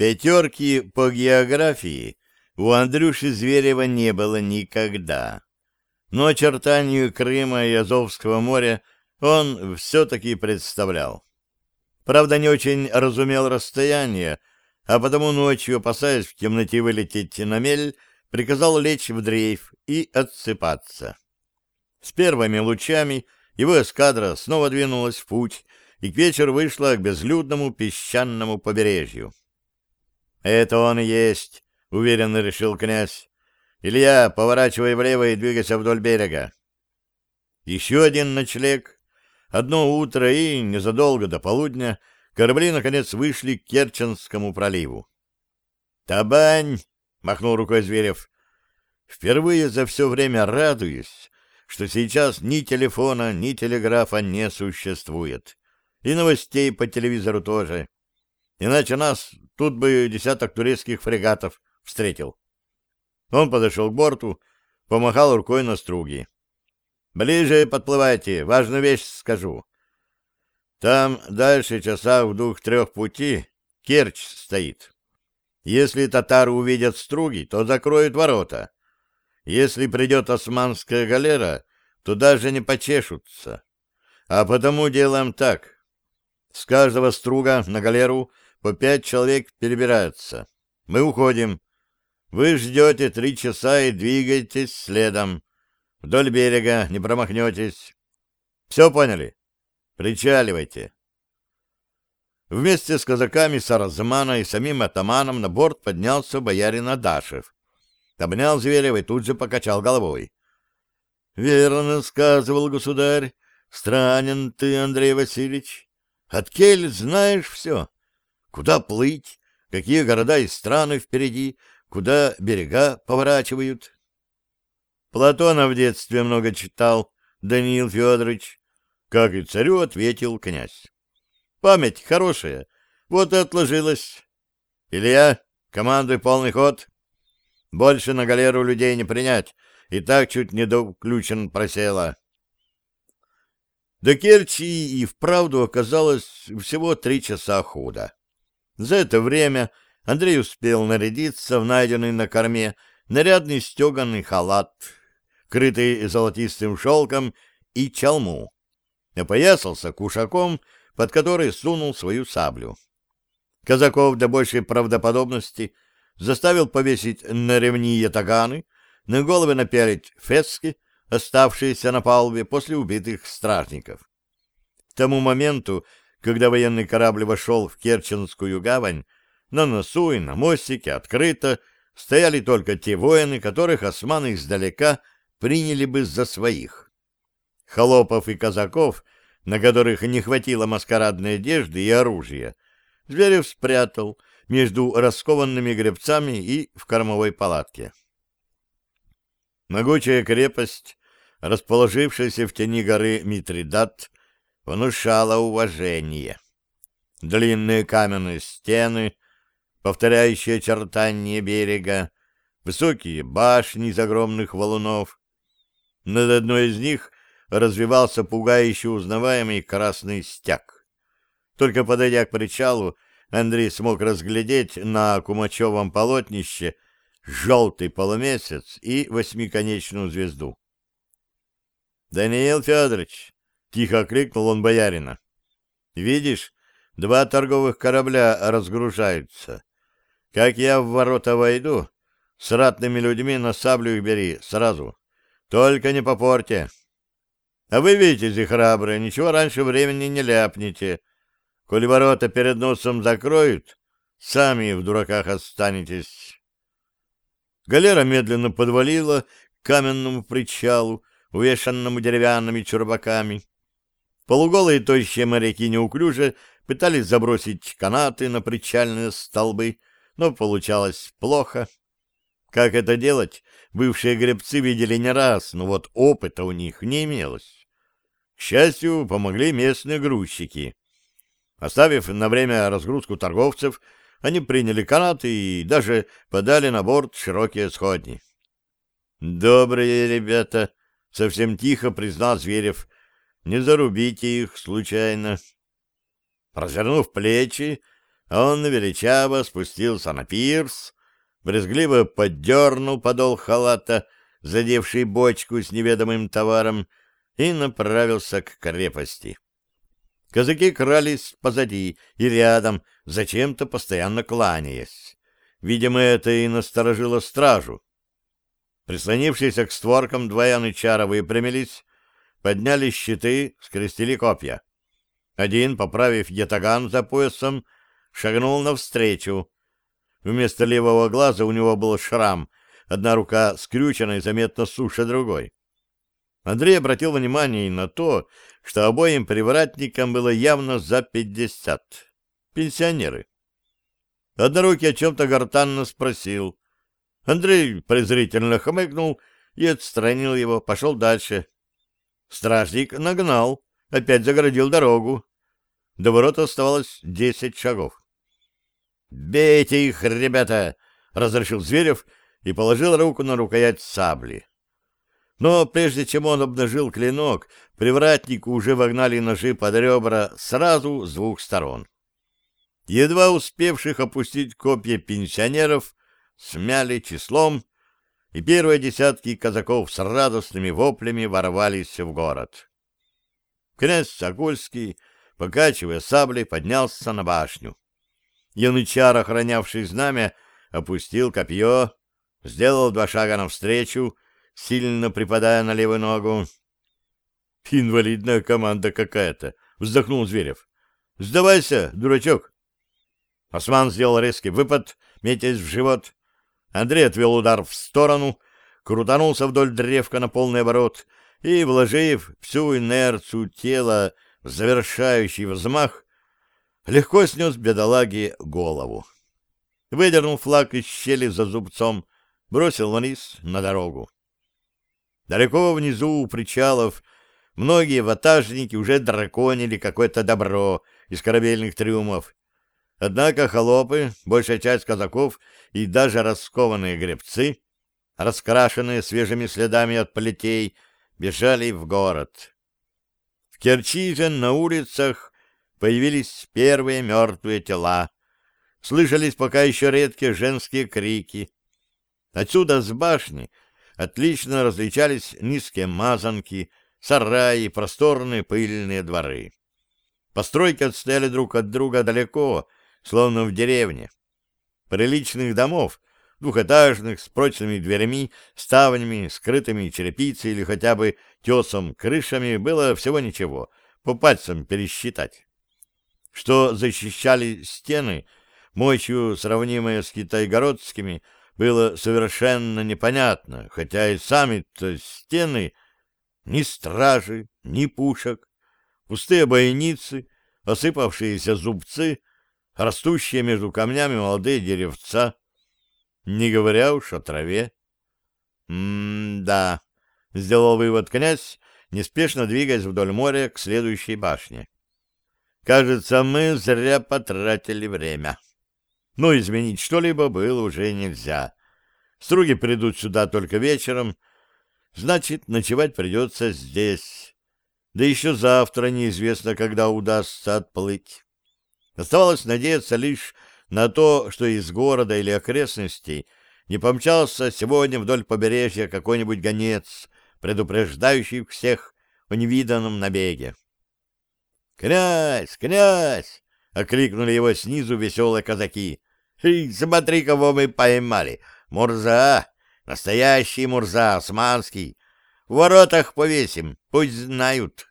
Пятерки по географии у Андрюши Зверева не было никогда. Но очертанию Крыма и Азовского моря он все-таки представлял. Правда, не очень разумел расстояние, а потому ночью, опасаясь в темноте вылететь на мель, приказал лечь в дрейф и отсыпаться. С первыми лучами его эскадра снова двинулась в путь и к вечеру вышла к безлюдному песчаному побережью. «Это он и есть», — уверенно решил князь. «Илья, поворачивай влево и двигайся вдоль берега». Еще один ночлег. Одно утро и, незадолго до полудня, корабли, наконец, вышли к Керченскому проливу. «Табань!» — махнул рукой Зверев. «Впервые за все время радуюсь, что сейчас ни телефона, ни телеграфа не существует. И новостей по телевизору тоже. Иначе нас тут бы десяток турецких фрегатов встретил. Он подошел к борту, помахал рукой на струги. «Ближе подплывайте, важную вещь скажу. Там дальше часа в двух-трех пути Керчь стоит. Если татары увидят струги, то закроют ворота. Если придет османская галера, то даже не почешутся. А потому делаем так. С каждого струга на галеру по пять человек перебираются. Мы уходим. Вы ждете три часа и двигаетесь следом. Вдоль берега не промахнетесь. Все поняли? Причаливайте. Вместе с казаками Саразмана и самим атаманом на борт поднялся боярин Адашев. Обнял Зверева и тут же покачал головой. — Верно сказывал государь. Странен ты, Андрей Васильевич. От кель знаешь все. Куда плыть, какие города и страны впереди, куда берега поворачивают. Платона в детстве много читал, Даниил Федорович. Как и царю ответил князь. Память хорошая, вот и отложилась. Илья, командуй полный ход. Больше на галеру людей не принять, и так чуть не до включен просела. До Керчи и вправду оказалось всего три часа хода. За это время Андрей успел нарядиться в найденный на корме нарядный стеганый халат, крытый золотистым шелком, и чалму. Опоясался кушаком, под который сунул свою саблю. Казаков для большей правдоподобности заставил повесить на ремни ятаганы, на головы напялить фески, оставшиеся на палубе после убитых стражников. К тому моменту, когда военный корабль вошел в Керченскую гавань, на носу и на мостике открыто стояли только те воины, которых османы издалека приняли бы за своих. Холопов и казаков, на которых не хватило маскарадной одежды и оружия, Зверев спрятал между раскованными гребцами и в кормовой палатке. Могучая крепость, расположившаяся в тени горы Митридат, внушала уважение. Длинные каменные стены, повторяющие очертания берега, высокие башни из огромных валунов. Над одной из них развивался пугающе узнаваемый красный стяг. Только подойдя к причалу, Андрей смог разглядеть на кумачевом полотнище желтый полумесяц и восьмиконечную звезду. — Даниил Федорович, — тихо крикнул он боярина. — Видишь, два торговых корабля разгружаются. Как я в ворота войду, с ратными людьми на саблю их бери сразу. Только не попорте. А вы, видите, храбрые, ничего раньше времени не ляпните. Коли ворота перед носом закроют, сами в дураках останетесь. Галера медленно подвалила к каменному причалу, увешанному деревянными чурбаками. Полуголые тощие моряки неуклюже пытались забросить канаты на причальные столбы, но получалось плохо. Как это делать, бывшие гребцы видели не раз, но вот опыта у них не имелось. К счастью, помогли местные грузчики. Оставив на время разгрузку торговцев, они приняли канаты и даже подали на борт широкие сходни. «Добрые ребята!» — совсем тихо признал Зверев — не зарубите их случайно. Развернув плечи, Он величаво спустился на пирс, брезгливо поддернул подол халата, задевший бочку с неведомым товаром, и направился к крепости. Казаки крались позади и рядом, зачем-то постоянно кланяясь. Видимо, это и насторожило стражу. Прислонившиеся к створкам два янычара выпрямились, подняли щиты, скрестили копья. Один, поправив ятаган за поясом, шагнул навстречу. Вместо левого глаза у него был шрам, одна рука скрючена и заметно суше другой. Андрей обратил внимание и на то, что обоим привратникам было явно за пятьдесят. Пенсионеры. Однорукий о чем-то гортанно спросил. Андрей презрительно хмыкнул и отстранил его, пошел дальше. Стражник нагнал, опять загородил дорогу. До ворот оставалось десять шагов. «Бейте их, ребята!» — разрешил Зверев и положил руку на рукоять сабли. Но прежде чем он обнажил клинок, привратнику уже вогнали ножи под ребра сразу с двух сторон. Едва успевших опустить копья пенсионеров смяли числом, и первые десятки казаков с радостными воплями ворвались в город. Князь Сокольский, покачивая саблей, поднялся на башню. Янычар, охранявший знамя, опустил копье, сделал два шага навстречу, сильно припадая на левую ногу. «Инвалидная команда какая-то!» — вздохнул Зверев. «Сдавайся, дурачок!» Осман сделал резкий выпад, метясь в живот. Андрей отвел удар в сторону, крутанулся вдоль древка на полный оборот и, вложив всю инерцию тела в завершающий взмах, легко снес бедолаге голову. Выдернул флаг из щели за зубцом, бросил вниз на дорогу. Далеко внизу у причалов многие ватажники уже драконили какое-то добро из корабельных трюмов. Однако холопы, большая часть казаков и даже раскованные гребцы, раскрашенные свежими следами от плетей, бежали в город. В Керчи на улицах появились первые мертвые тела. Слышались пока еще редкие женские крики. Отсюда с башни отлично различались низкие мазанки, сараи, просторные пыльные дворы. Постройки отстояли друг от друга далеко, словно в деревне. Приличных домов, двухэтажных, с прочными дверями, ставнями, скрытыми черепицей или хотя бы тесом крышами, было всего ничего, по пальцам пересчитать. Что защищали стены, мощью сравнимые с китайгородскими, было совершенно непонятно, хотя и сами-то стены ни стражи, ни пушек, пустые бойницы, осыпавшиеся зубцы, растущие между камнями молодые деревца, не говоря уж о траве. «М-да», — сделал вывод князь, неспешно двигаясь вдоль моря к следующей башне. «Кажется, мы зря потратили время» но изменить что-либо было уже нельзя. Струги придут сюда только вечером, значит, ночевать придется здесь. Да еще завтра неизвестно, когда удастся отплыть. Оставалось надеяться лишь на то, что из города или окрестностей не помчался сегодня вдоль побережья какой-нибудь гонец, предупреждающий всех о невиданном набеге. «Князь! Князь!» — окликнули его снизу веселые казаки. «Эй, смотри, кого мы поймали! Мурза! Настоящий Мурза, османский! В воротах повесим, пусть знают!»